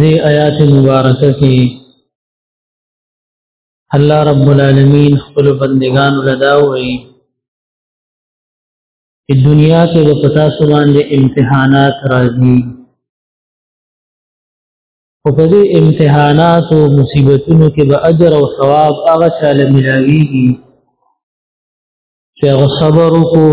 دې آیات مبارکه کې الله رب العالمین خپل بندگان لدا وایي په دنیا کې د پتا سوان دي امتحانات راځي او په دې امتحانات او مصیبتونو کې به اجر او ثواب هغه چاله ملاويږي چې هغه صبر وکړو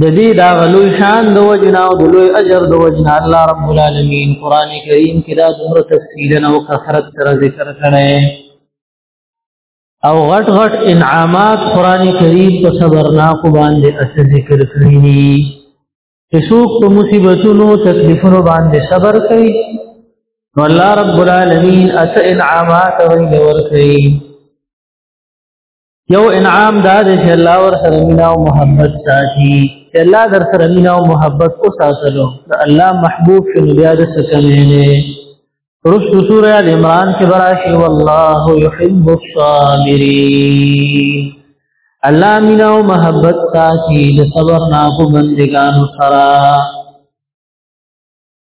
د دې دا غلوی شان د وجنا او د لوی اجر د وجنا الله رب العالمین قران کریم کې دا دومره تفصیل او کثرت سره ذکر کړي او غټ غټ انعامات قران کریم په صبرناک باندې اس ذکر کړی دي چې څوک په مصیبتونو تکلیفونو باندې صبر کوي نو الله رب العالمین اس انعامات ورکړي یو انعام دا دی چې الله ور سره مینا او محبت ساتي چې الله در سره مینا او محبت او ساتلو دا الله محبوب شنو بیا د سکمه نه رسو سورہ ال عمران کې براشي والله يحب الصابرين الله مینا او محبت ساتي د صبر نه کو بندگانو سره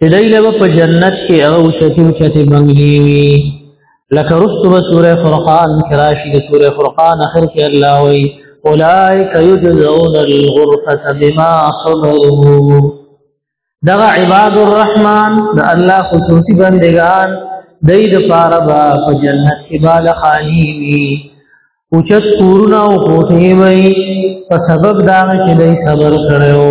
چې دای له په جنت کې هغه اوچتي اوچتي بنگلي وي لکه رسو به سوره فرقان کې راشي د سوره فرقان اخر کې الله وي اولائک یجزون الغرفه بما صبروا دغه عباد الرحمن د الله خصوصي بندگان دای د پاره با په جنت کې بالا خانی وي اوچت کورونه او کوټه وي په سبب دا چې دای صبر کړو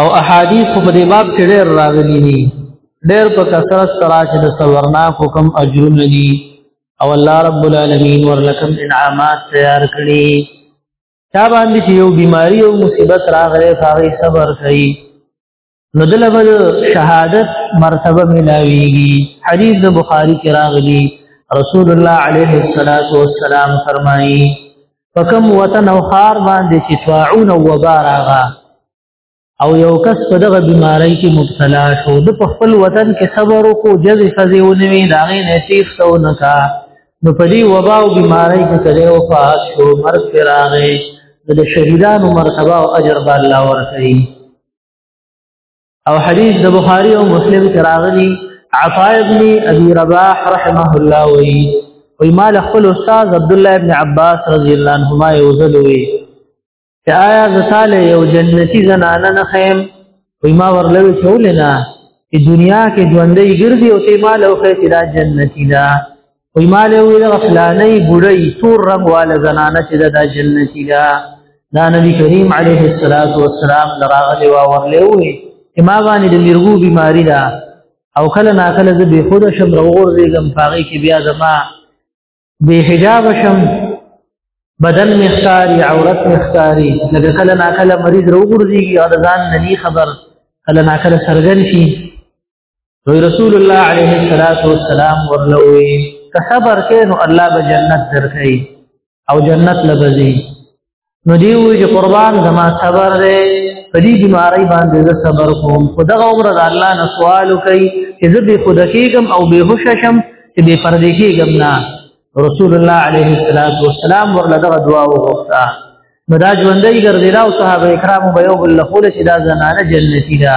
او احادیث په دې باب کې ډېر راغلي دي ډېر په کثرت سره چې د سورنا حکم اجرونه دي او الله رب العالمین ورلکم انعامات تیار کړي تا باندې چې یو بیماری او مصیبت راغله هغه صبر کوي نو د لبد شهادت مرتبه ملاويږي حدیث د بخاری کې راغلي رسول الله عليه الصلاه والسلام فرمایي فکم وطن او خار باندې چې طاعون او وبا راغا او یو کس په دغه بیماری کې مبتلا شو د په خپل وطن کې صبر کو جزې فزې ونوي داغه نصیب سو نکا نو په دې وبا او بیماری کې کله وفات شو مرګ پر راغې د شهیدانو مرتبه او اجر به الله ورکړي او حدیث د بخاری او مسلم کې راغلی عطاء ابن ابي رباح رحمه الله وی وی مال خپل استاد عبد الله ابن عباس رضی الله عنهما یوزلوی چې آیا زساله یو جنتی زنانه نه خیم وی ما ورلوي چولنا چې دنیا کې ژوندۍ ګرځي او ته مال او خیر دا جنتی ده وی ما له وی دغه فلانې بوډۍ تور رنگ والا زنانه چې دا جنتی ده دا نبی کریم علیه الصلاۃ والسلام دراغلی وا ورلې وی چې ما باندې د مرغو بیماری ده او کله نا کله زه به خود شم رغور دیګم پاغي کې بیا زما به حجاب شم بدن مختاری عورت مختاری لکه کله نا کله مریض رغور دیږي او ځان نه خبر کله نا کله سرګن شي نو رسول الله عليه الصلاه والسلام ورلوي که صبر کې نو الله به جنت درکې او جنت لبزي نو دی وی چې قربان زما صبر دې په دې بیماری باندې زه صبر کوم خدغه عمر د الله نه سوال کوي چې زه به خود کېږم او به هوش شم چې به پردې کېږم نه رسول الله عليه الصلاه والسلام ورله دغه دعا وغوښته مدا ژوندۍ ګرځیدا او صحابه کرامو به یو بل له چې دا زنانه جنتی ده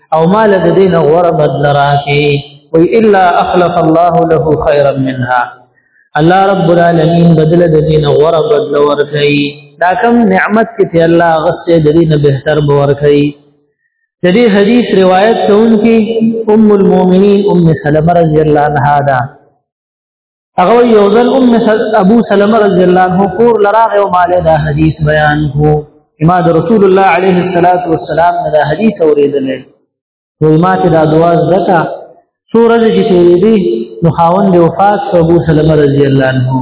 او مال د دین غور بدل راکې وی الا اخلف الله له خيرا منها الله رب العالمین بدل د دین غور بدل ورکې دا کم نعمت کې ته الله غسته د دین بهتر باور کوي د دې حدیث روایت کوونکی ام المؤمنین ام سلمہ رضی الله عنها ده هغه یو ځل ام ابو سلمہ رضی الله عنه کور لراغه او مال دا حدیث بیان کو اما رسول الله علیه الصلاۃ والسلام دا حدیث اوریدل نو ما ته دا دعا زکا سورج چې تیری دی نو خاوند وفات ابو سلمہ رضی الله عنه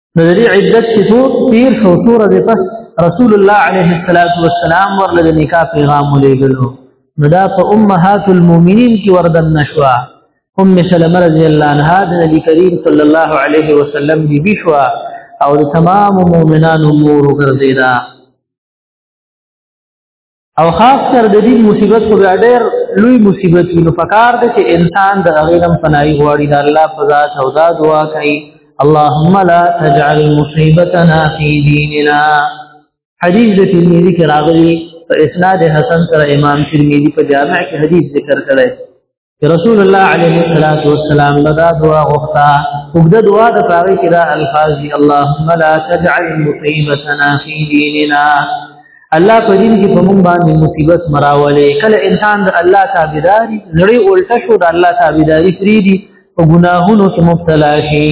نو د دې عدت چې څو تیر شو څو ورځې پس رسول الله علیه الصلاۃ والسلام ورله د نکاح پیغام ولېږلو نو دا په امهات المؤمنین کې وردن نشوا ام سلمہ رضی الله عنها د نبی کریم صلی الله علیه وسلم بی بی شوا او د تمام مؤمنانو مور ګرځیدا او خاص کر د دې مصیبت خو ډېر لوی مصیبت وي نو پکار دی چې انسان د غیرم پناهي غواړي د الله په ذات او دا دعا کوي اللهم لا تجعل مصيبتنا في ديننا حدیث د ترمذی کې راغلی په اسناد حسن سره امام ترمذی په جامع کې حدیث ذکر کړی رسول الله عليه الصلاة والسلام بدا دعا غفتا وقد دعا دفاعي كده الفاظ دي اللهم لا تجعل مصيبتنا في ديننا الله په دین کې په مونږ باندې مصیبت مراولې کله انسان د الله تابعداري نړۍ الټه شو د الله تابعداري فریدي په ګناهونو کې مبتلا شي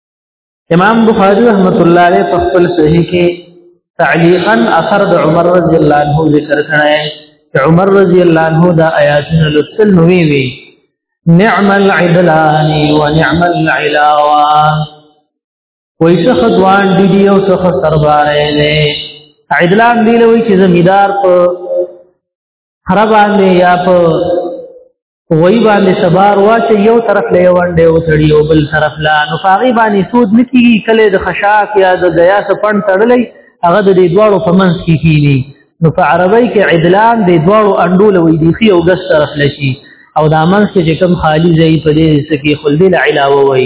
امام بخاری رحمت الله علیه په خپل صحیح کې تعلیقا اثر د عمر رضی الله عنه ذکر کړی چې عمر رضی الله عنه دا آیاتونه لوستل نو وی وی نعم العدلان ونعم العلاوه وای څخه دوان دی دی او څخه سربار دی عدلان دی لوي چې زمیدار په خرابان یا په وای باندې سبار واچ یو طرف له وړاندې او تړي او بل طرف لا نو فاغي باندې سود نکي کله د خشاک یا د غیا سپن تړلې هغه د دې دواړو په منځ کې کینی نو په عربی کې عدلان د دواړو انډول وې دي خي او ګس طرف لشي او دا منځ کې کوم خالی ځای په دې سکه خلدل علاوه وای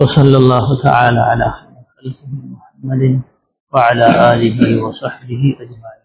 وصلى الله تعالى على محمد وعلى آله وصحبه أجمعين